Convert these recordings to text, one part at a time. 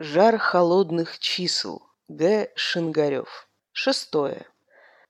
Жар холодных чисел. Г. Шингарев. Шестое.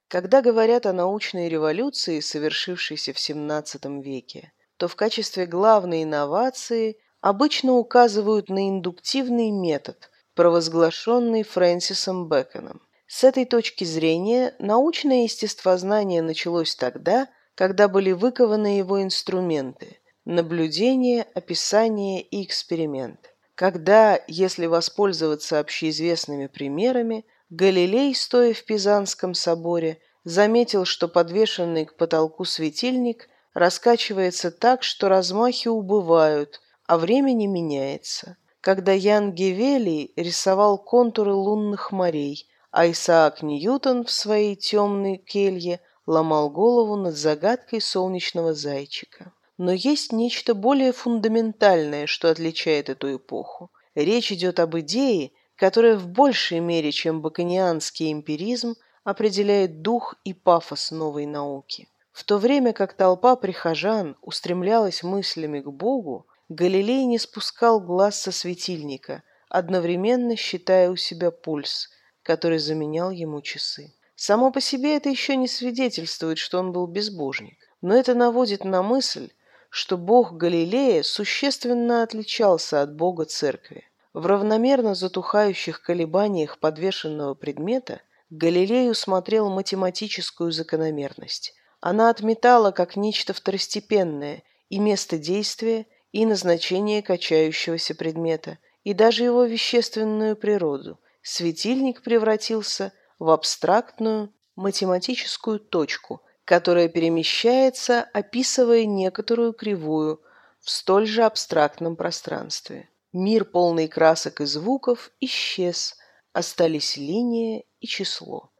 Когда говорят о научной революции, совершившейся в XVII веке, то в качестве главной инновации обычно указывают на индуктивный метод, провозглашенный Фрэнсисом Бэконом. С этой точки зрения научное естествознание началось тогда, когда были выкованы его инструменты – наблюдение, описание и эксперимент. Когда, если воспользоваться общеизвестными примерами, Галилей, стоя в Пизанском соборе, заметил, что подвешенный к потолку светильник раскачивается так, что размахи убывают, а время не меняется. Когда Ян Гевелий рисовал контуры лунных морей, а Исаак Ньютон в своей темной келье ломал голову над загадкой солнечного зайчика. Но есть нечто более фундаментальное, что отличает эту эпоху. Речь идет об идее, которая в большей мере, чем баконианский эмпиризм, определяет дух и пафос новой науки. В то время как толпа прихожан устремлялась мыслями к Богу, Галилей не спускал глаз со светильника, одновременно считая у себя пульс, который заменял ему часы. Само по себе это еще не свидетельствует, что он был безбожник, но это наводит на мысль, что бог Галилея существенно отличался от бога церкви. В равномерно затухающих колебаниях подвешенного предмета Галилей усмотрел математическую закономерность. Она отметала как нечто второстепенное и место действия, и назначение качающегося предмета, и даже его вещественную природу. Светильник превратился в абстрактную математическую точку – которая перемещается, описывая некоторую кривую в столь же абстрактном пространстве. Мир, полный красок и звуков, исчез, остались линия и число.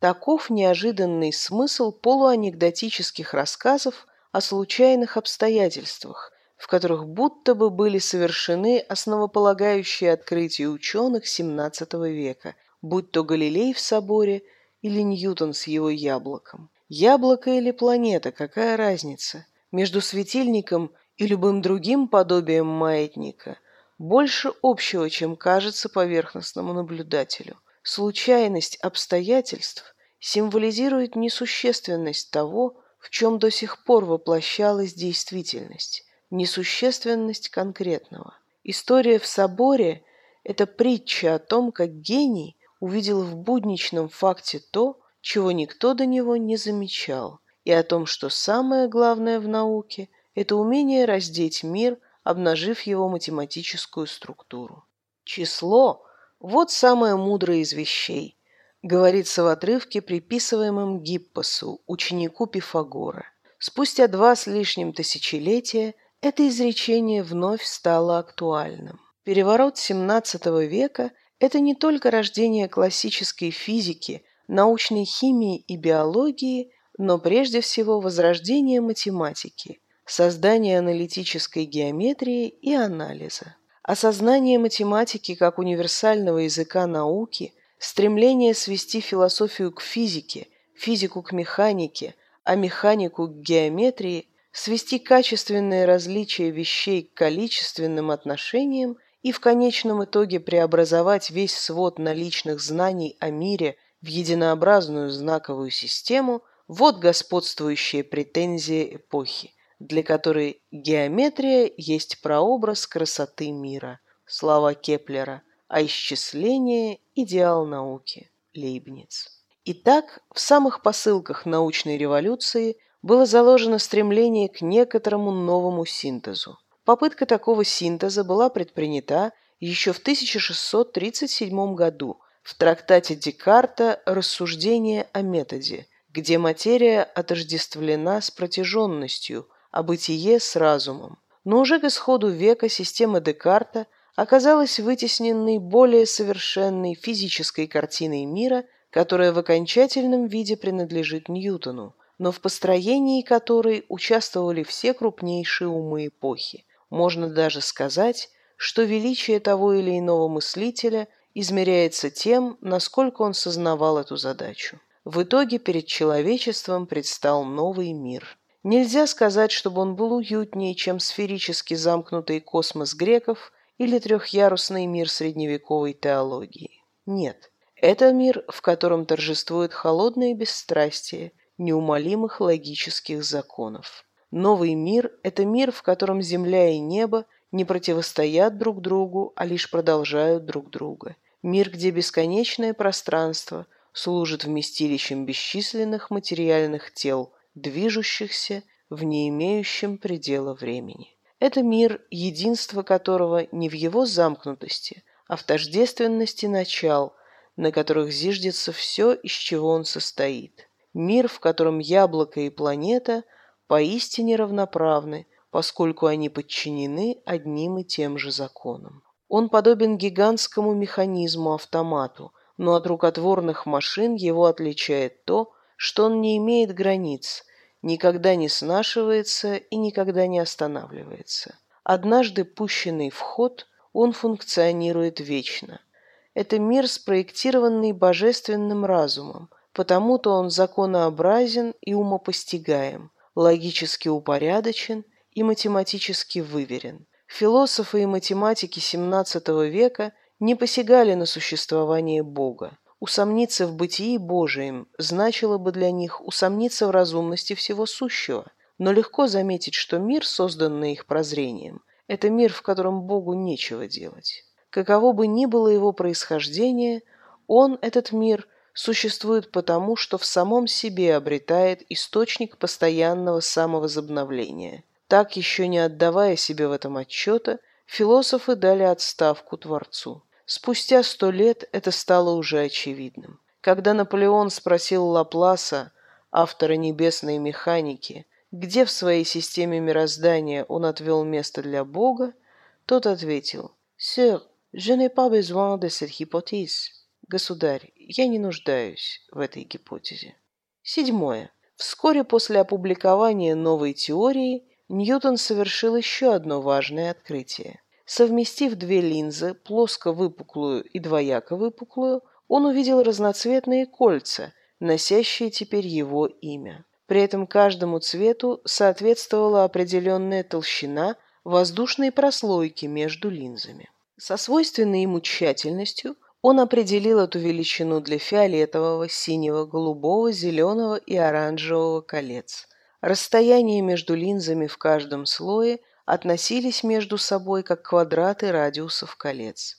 Таков неожиданный смысл полуанекдотических рассказов о случайных обстоятельствах, в которых будто бы были совершены основополагающие открытия ученых XVII века, будь то Галилей в соборе или Ньютон с его яблоком. Яблоко или планета, какая разница? Между светильником и любым другим подобием маятника больше общего, чем кажется поверхностному наблюдателю. Случайность обстоятельств символизирует несущественность того, в чем до сих пор воплощалась действительность, несущественность конкретного. История в соборе – это притча о том, как гений увидел в будничном факте то, чего никто до него не замечал, и о том, что самое главное в науке – это умение раздеть мир, обнажив его математическую структуру. Число – вот самое мудрое из вещей, говорится в отрывке, приписываемом Гиппосу, ученику Пифагора. Спустя два с лишним тысячелетия это изречение вновь стало актуальным. Переворот XVII века – это не только рождение классической физики, научной химии и биологии, но прежде всего возрождение математики, создание аналитической геометрии и анализа. Осознание математики как универсального языка науки, стремление свести философию к физике, физику к механике, а механику к геометрии, свести качественные различия вещей к количественным отношениям и в конечном итоге преобразовать весь свод наличных знаний о мире – в единообразную знаковую систему вот господствующие претензии эпохи, для которой геометрия есть прообраз красоты мира, слова Кеплера, а исчисление – идеал науки, Лейбниц. Итак, в самых посылках научной революции было заложено стремление к некоторому новому синтезу. Попытка такого синтеза была предпринята еще в 1637 году – в трактате Декарта «Рассуждение о методе», где материя отождествлена с протяженностью, а бытие с разумом. Но уже к исходу века система Декарта оказалась вытесненной более совершенной физической картиной мира, которая в окончательном виде принадлежит Ньютону, но в построении которой участвовали все крупнейшие умы эпохи. Можно даже сказать, что величие того или иного мыслителя – измеряется тем, насколько он сознавал эту задачу. В итоге перед человечеством предстал новый мир. Нельзя сказать, чтобы он был уютнее, чем сферически замкнутый космос греков или трехъярусный мир средневековой теологии. Нет, это мир, в котором торжествует холодное бесстрастие неумолимых логических законов. Новый мир – это мир, в котором земля и небо не противостоят друг другу, а лишь продолжают друг друга. Мир, где бесконечное пространство служит вместилищем бесчисленных материальных тел, движущихся в не имеющем предела времени. Это мир, единство которого не в его замкнутости, а в тождественности начал, на которых зиждется все, из чего он состоит. Мир, в котором яблоко и планета поистине равноправны, поскольку они подчинены одним и тем же законам. Он подобен гигантскому механизму-автомату, но от рукотворных машин его отличает то, что он не имеет границ, никогда не снашивается и никогда не останавливается. Однажды пущенный в ход, он функционирует вечно. Это мир, спроектированный божественным разумом, потому-то он законообразен и умопостигаем, логически упорядочен и математически выверен. Философы и математики XVII века не посягали на существование Бога. Усомниться в бытии Божием значило бы для них усомниться в разумности всего сущего. Но легко заметить, что мир, созданный их прозрением, это мир, в котором Богу нечего делать. Каково бы ни было его происхождение, он, этот мир, существует потому, что в самом себе обретает источник постоянного самовозобновления. Так, еще не отдавая себе в этом отчета, философы дали отставку Творцу. Спустя сто лет это стало уже очевидным. Когда Наполеон спросил Лапласа, автора «Небесной механики», где в своей системе мироздания он отвел место для Бога, тот ответил «Сэр, je n'ai pas besoin de cette hypothèse». Государь, я не нуждаюсь в этой гипотезе. Седьмое. Вскоре после опубликования новой теории Ньютон совершил еще одно важное открытие. Совместив две линзы, плоско-выпуклую и двояко-выпуклую, он увидел разноцветные кольца, носящие теперь его имя. При этом каждому цвету соответствовала определенная толщина воздушной прослойки между линзами. Со свойственной ему тщательностью он определил эту величину для фиолетового, синего, голубого, зеленого и оранжевого колец. Расстояния между линзами в каждом слое относились между собой как квадраты радиусов колец.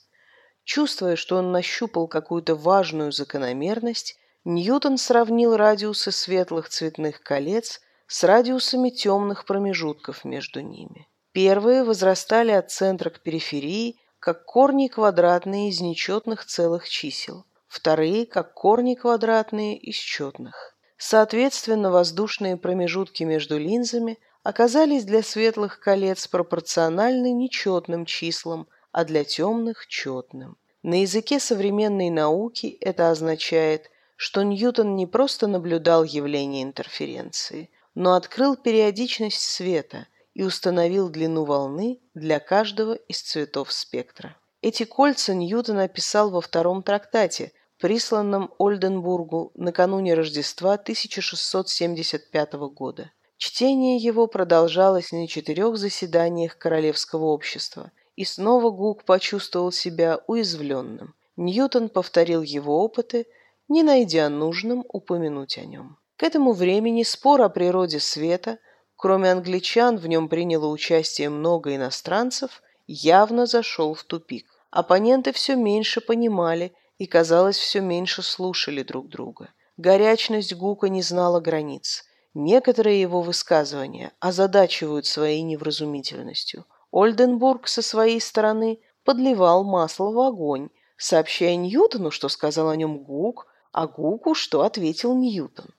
Чувствуя, что он нащупал какую-то важную закономерность, Ньютон сравнил радиусы светлых цветных колец с радиусами темных промежутков между ними. Первые возрастали от центра к периферии как корни квадратные из нечетных целых чисел, вторые как корни квадратные из четных. Соответственно, воздушные промежутки между линзами оказались для светлых колец пропорциональны нечетным числам, а для темных – четным. На языке современной науки это означает, что Ньютон не просто наблюдал явление интерференции, но открыл периодичность света, и установил длину волны для каждого из цветов спектра. Эти кольца Ньютон описал во втором трактате, присланном Ольденбургу накануне Рождества 1675 года. Чтение его продолжалось на четырех заседаниях Королевского общества, и снова Гук почувствовал себя уязвленным. Ньютон повторил его опыты, не найдя нужным упомянуть о нем. К этому времени спор о природе света – Кроме англичан, в нем приняло участие много иностранцев, явно зашел в тупик. Оппоненты все меньше понимали и, казалось, все меньше слушали друг друга. Горячность Гука не знала границ. Некоторые его высказывания озадачивают своей невразумительностью. Ольденбург со своей стороны подливал масло в огонь, сообщая Ньютону, что сказал о нем Гук, а Гуку, что ответил Ньютон.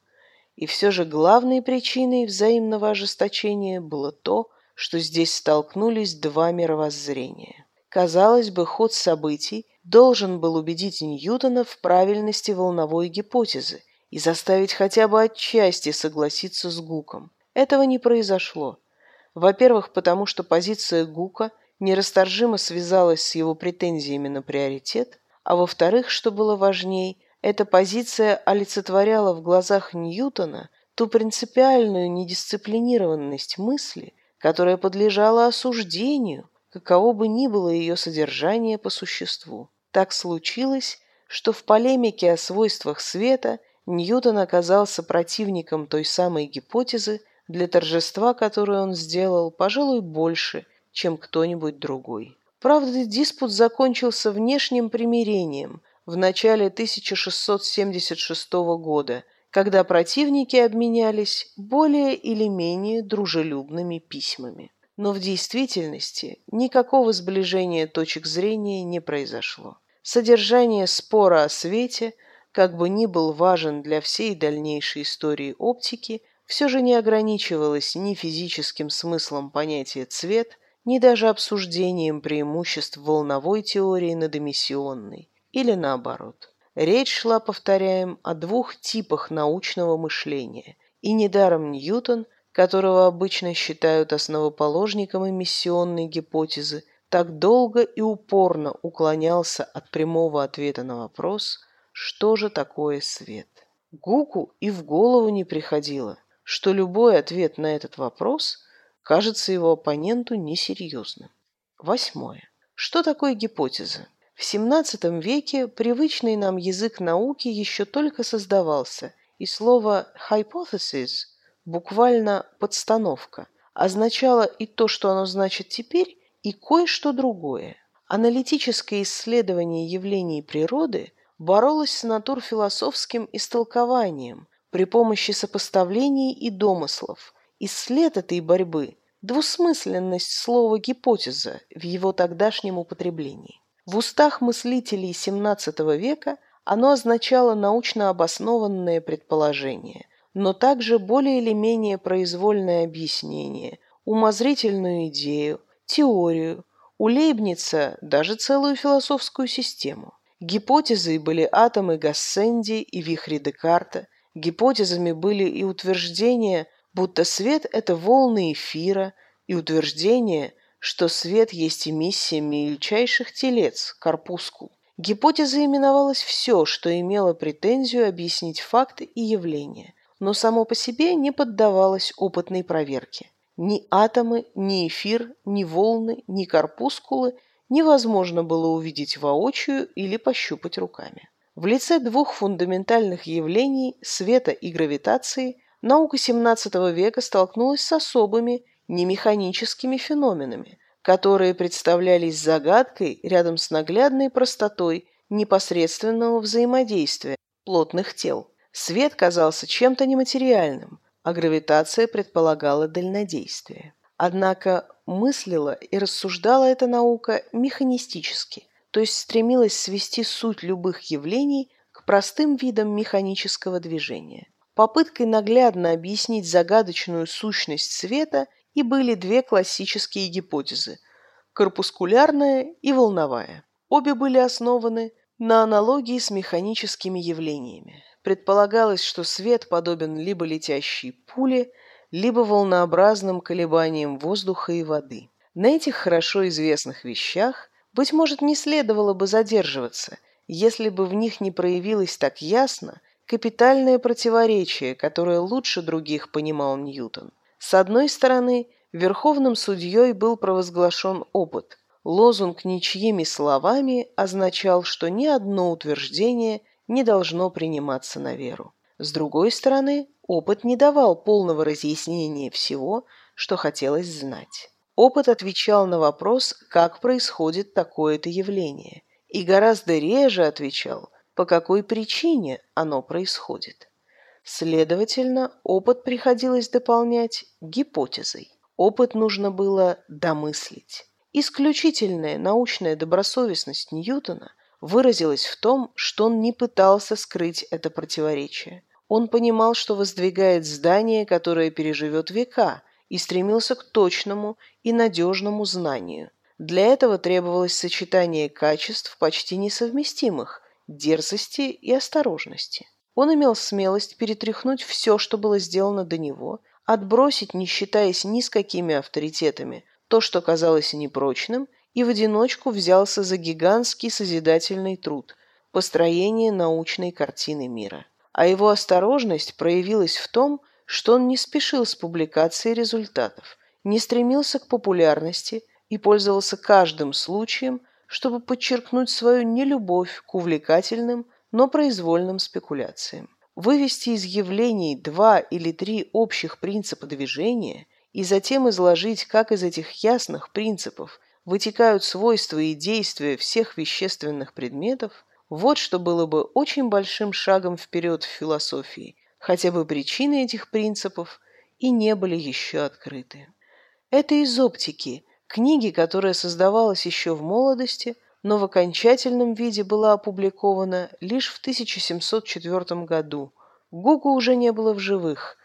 И все же главной причиной взаимного ожесточения было то, что здесь столкнулись два мировоззрения. Казалось бы, ход событий должен был убедить Ньютона в правильности волновой гипотезы и заставить хотя бы отчасти согласиться с Гуком. Этого не произошло. Во-первых, потому что позиция Гука нерасторжимо связалась с его претензиями на приоритет, а во-вторых, что было важней, эта позиция олицетворяла в глазах Ньютона ту принципиальную недисциплинированность мысли, которая подлежала осуждению, каково бы ни было ее содержание по существу. Так случилось, что в полемике о свойствах света Ньютон оказался противником той самой гипотезы, для торжества которой он сделал, пожалуй, больше, чем кто-нибудь другой. Правда, диспут закончился внешним примирением в начале 1676 года, когда противники обменялись более или менее дружелюбными письмами. Но в действительности никакого сближения точек зрения не произошло. Содержание спора о свете, как бы ни был важен для всей дальнейшей истории оптики, все же не ограничивалось ни физическим смыслом понятия «цвет», ни даже обсуждением преимуществ волновой теории над эмиссионной, или наоборот. Речь шла, повторяем, о двух типах научного мышления, и недаром Ньютон, которого обычно считают основоположником эмиссионной гипотезы, так долго и упорно уклонялся от прямого ответа на вопрос, что же такое свет. Гуку и в голову не приходило, что любой ответ на этот вопрос – кажется его оппоненту несерьезным. Восьмое. Что такое гипотеза? В XVII веке привычный нам язык науки еще только создавался, и слово «hypothesis» буквально «подстановка» означало и то, что оно значит теперь, и кое-что другое. Аналитическое исследование явлений природы боролось с натурфилософским истолкованием при помощи сопоставлений и домыслов – и след этой борьбы – двусмысленность слова «гипотеза» в его тогдашнем употреблении. В устах мыслителей XVII века оно означало научно обоснованное предположение, но также более или менее произвольное объяснение, умозрительную идею, теорию, у Лейбница даже целую философскую систему. Гипотезой были атомы Гассенди и вихри Декарта, гипотезами были и утверждения будто свет – это волны эфира, и утверждение, что свет есть эмиссия мельчайших телец, корпускул. Гипотезой именовалось все, что имело претензию объяснить факты и явления, но само по себе не поддавалось опытной проверке. Ни атомы, ни эфир, ни волны, ни корпускулы невозможно было увидеть воочию или пощупать руками. В лице двух фундаментальных явлений – света и гравитации наука XVII века столкнулась с особыми, немеханическими феноменами, которые представлялись загадкой рядом с наглядной простотой непосредственного взаимодействия плотных тел. Свет казался чем-то нематериальным, а гравитация предполагала дальнодействие. Однако мыслила и рассуждала эта наука механистически, то есть стремилась свести суть любых явлений к простым видам механического движения. Попыткой наглядно объяснить загадочную сущность света и были две классические гипотезы – корпускулярная и волновая. Обе были основаны на аналогии с механическими явлениями. Предполагалось, что свет подобен либо летящей пуле, либо волнообразным колебаниям воздуха и воды. На этих хорошо известных вещах, быть может, не следовало бы задерживаться, если бы в них не проявилось так ясно – капитальное противоречие, которое лучше других понимал Ньютон. С одной стороны, верховным судьей был провозглашен опыт. Лозунг ничьими словами означал, что ни одно утверждение не должно приниматься на веру. С другой стороны, опыт не давал полного разъяснения всего, что хотелось знать. Опыт отвечал на вопрос, как происходит такое-то явление, и гораздо реже отвечал, по какой причине оно происходит. Следовательно, опыт приходилось дополнять гипотезой. Опыт нужно было домыслить. Исключительная научная добросовестность Ньютона выразилась в том, что он не пытался скрыть это противоречие. Он понимал, что воздвигает здание, которое переживет века, и стремился к точному и надежному знанию. Для этого требовалось сочетание качеств почти несовместимых, дерзости и осторожности. Он имел смелость перетряхнуть все, что было сделано до него, отбросить, не считаясь ни с какими авторитетами, то, что казалось непрочным, и в одиночку взялся за гигантский созидательный труд – построение научной картины мира. А его осторожность проявилась в том, что он не спешил с публикацией результатов, не стремился к популярности и пользовался каждым случаем, чтобы подчеркнуть свою нелюбовь к увлекательным, но произвольным спекуляциям. Вывести из явлений два или три общих принципа движения и затем изложить, как из этих ясных принципов вытекают свойства и действия всех вещественных предметов, вот что было бы очень большим шагом вперед в философии, хотя бы причины этих принципов и не были еще открыты. Это из оптики, книги, которая создавалась еще в молодости, но в окончательном виде была опубликована лишь в 1704 году. Гугу уже не было в живых,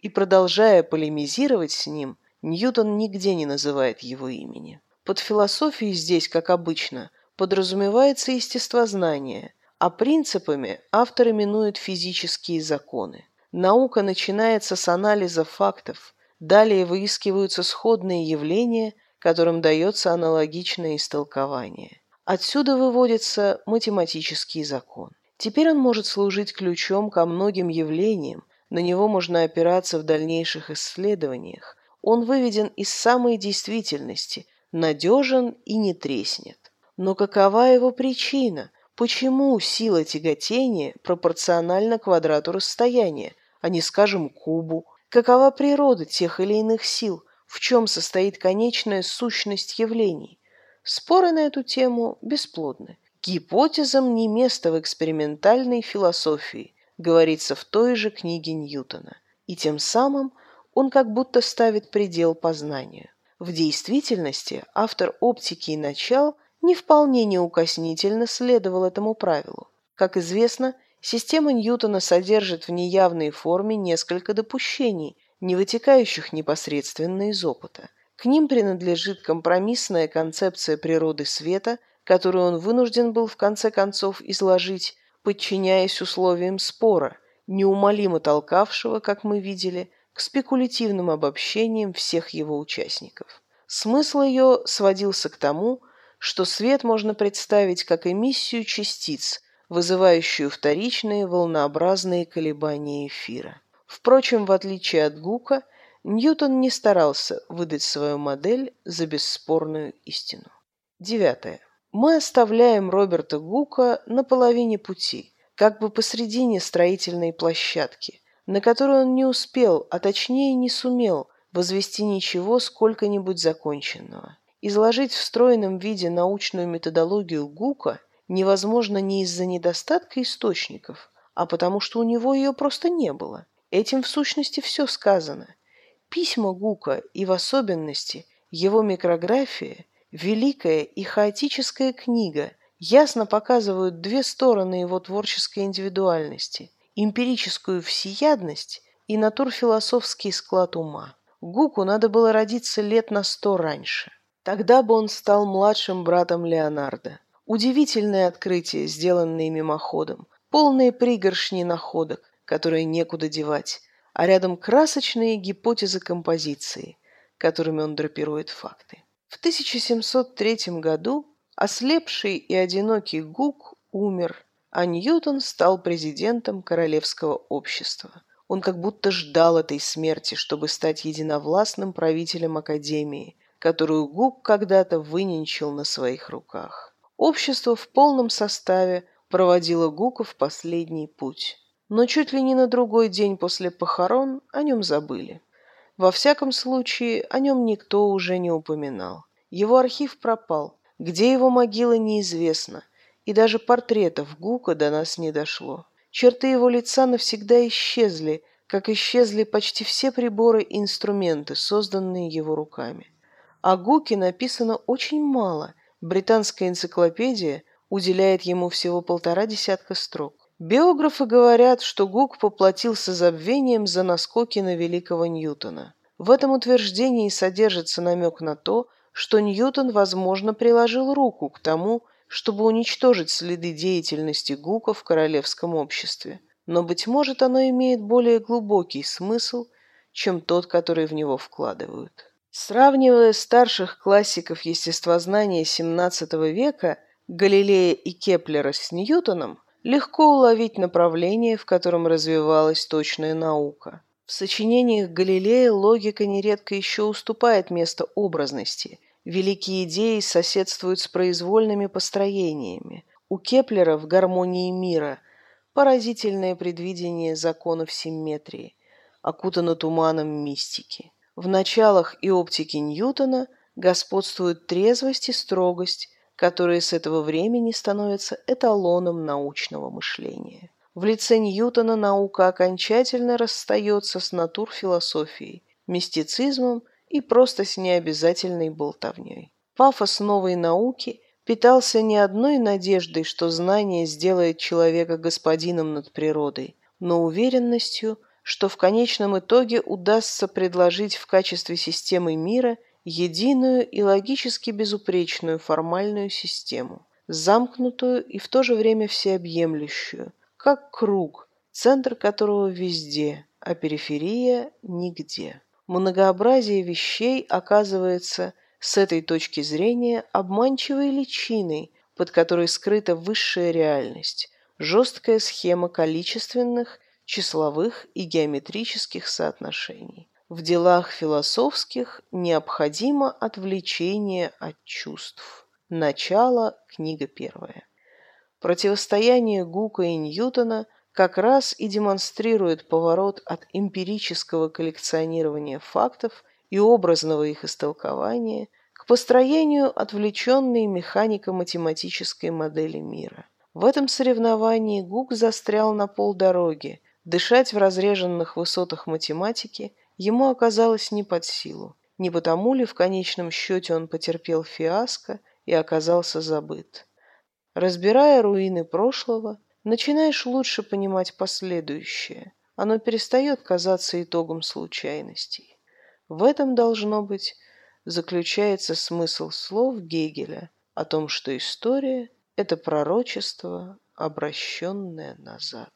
и, продолжая полемизировать с ним, Ньютон нигде не называет его имени. Под философией здесь, как обычно, подразумевается естествознание, а принципами автор именует физические законы. Наука начинается с анализа фактов, далее выискиваются сходные явления, которым дается аналогичное истолкование. Отсюда выводится математический закон. Теперь он может служить ключом ко многим явлениям, на него можно опираться в дальнейших исследованиях. Он выведен из самой действительности, надежен и не треснет. Но какова его причина? Почему сила тяготения пропорциональна квадрату расстояния, а не, скажем, кубу? Какова природа тех или иных сил? В чем состоит конечная сущность явлений? Споры на эту тему бесплодны. Гипотезам не место в экспериментальной философии, говорится в той же книге Ньютона. И тем самым он как будто ставит предел познанию. В действительности автор оптики и начал не вполне неукоснительно следовал этому правилу. Как известно, система Ньютона содержит в неявной форме несколько допущений, не вытекающих непосредственно из опыта. К ним принадлежит компромиссная концепция природы света, которую он вынужден был в конце концов изложить, подчиняясь условиям спора, неумолимо толкавшего, как мы видели, к спекулятивным обобщениям всех его участников. Смысл ее сводился к тому, что свет можно представить как эмиссию частиц, вызывающую вторичные волнообразные колебания эфира. Впрочем, в отличие от Гука, Ньютон не старался выдать свою модель за бесспорную истину. Девятое. Мы оставляем Роберта Гука на половине пути, как бы посредине строительной площадки, на которую он не успел, а точнее не сумел, возвести ничего сколько-нибудь законченного. Изложить в стройном виде научную методологию Гука невозможно не из-за недостатка источников, а потому что у него ее просто не было. Этим в сущности все сказано. Письма Гука и в особенности его микрография, великая и хаотическая книга, ясно показывают две стороны его творческой индивидуальности – эмпирическую всеядность и натурфилософский склад ума. Гуку надо было родиться лет на сто раньше. Тогда бы он стал младшим братом Леонардо. Удивительное открытие, сделанное мимоходом, полные пригоршни находок, которые некуда девать, а рядом красочные гипотезы композиции, которыми он драпирует факты. В 1703 году ослепший и одинокий Гук умер а Ньютон стал президентом Королевского общества. Он как будто ждал этой смерти, чтобы стать единовластным правителем Академии, которую Гук когда-то выненчил на своих руках. Общество в полном составе проводило Гука в последний путь. Но чуть ли не на другой день после похорон о нем забыли. Во всяком случае, о нем никто уже не упоминал. Его архив пропал. Где его могила, неизвестно – и даже портретов Гука до нас не дошло. Черты его лица навсегда исчезли, как исчезли почти все приборы и инструменты, созданные его руками. О Гуке написано очень мало. Британская энциклопедия уделяет ему всего полтора десятка строк. Биографы говорят, что Гук поплатился забвением за наскоки на великого Ньютона. В этом утверждении содержится намек на то, что Ньютон, возможно, приложил руку к тому, чтобы уничтожить следы деятельности Гука в королевском обществе. Но, быть может, оно имеет более глубокий смысл, чем тот, который в него вкладывают. Сравнивая старших классиков естествознания XVII века, Галилея и Кеплера с Ньютоном, легко уловить направление, в котором развивалась точная наука. В сочинениях Галилея логика нередко еще уступает место образности – Великие идеи соседствуют с произвольными построениями. У Кеплера в «Гармонии мира» поразительное предвидение законов симметрии, окутано туманом мистики. В началах и оптике Ньютона господствуют трезвость и строгость, которые с этого времени становятся эталоном научного мышления. В лице Ньютона наука окончательно расстается с натурфилософией, мистицизмом и просто с необязательной болтовней. Пафос новой науки питался не одной надеждой, что знание сделает человека господином над природой, но уверенностью, что в конечном итоге удастся предложить в качестве системы мира единую и логически безупречную формальную систему, замкнутую и в то же время всеобъемлющую, как круг, центр которого везде, а периферия нигде. Многообразие вещей оказывается с этой точки зрения обманчивой личиной, под которой скрыта высшая реальность, жесткая схема количественных числовых и геометрических соотношений. В делах философских необходимо отвлечение от чувств. Начало, книга первая. Противостояние Гука и Ньютона как раз и демонстрирует поворот от эмпирического коллекционирования фактов и образного их истолкования к построению отвлеченной механико-математической модели мира. В этом соревновании Гук застрял на полдороги, Дышать в разреженных высотах математики ему оказалось не под силу. Не потому ли в конечном счете он потерпел фиаско и оказался забыт. Разбирая руины прошлого, начинаешь лучше понимать последующее. Оно перестает казаться итогом случайностей. В этом, должно быть, заключается смысл слов Гегеля о том, что история – это пророчество, обращенное назад.